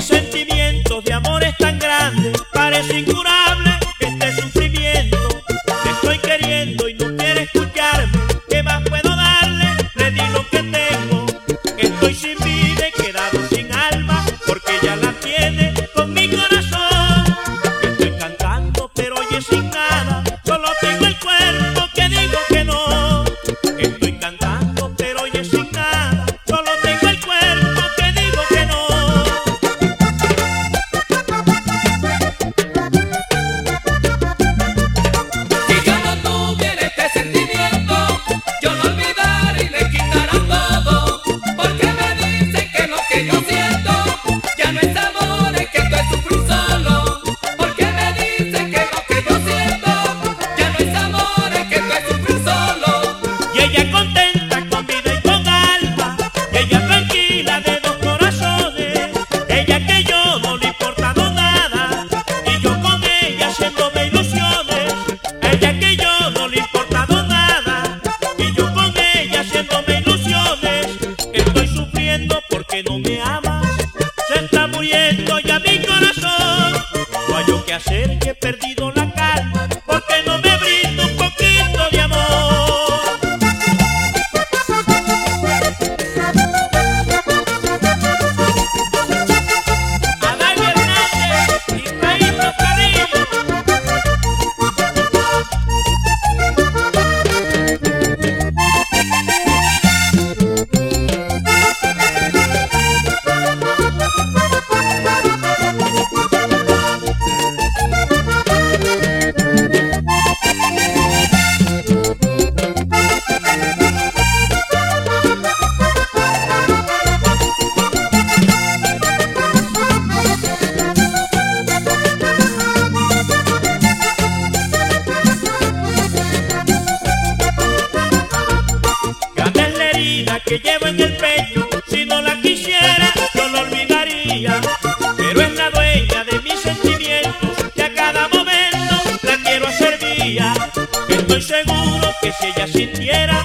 Sentimientos de amores tan grandes parecen curar. se está muriendo ya mi corazón. No hay yo que hacer que he perdido la en el pecho, si no la quisiera, yo lo olvidaría. Pero es la dueña de mis sentimientos, que a cada momento la quiero hacer mía. Estoy seguro que si ella sintiera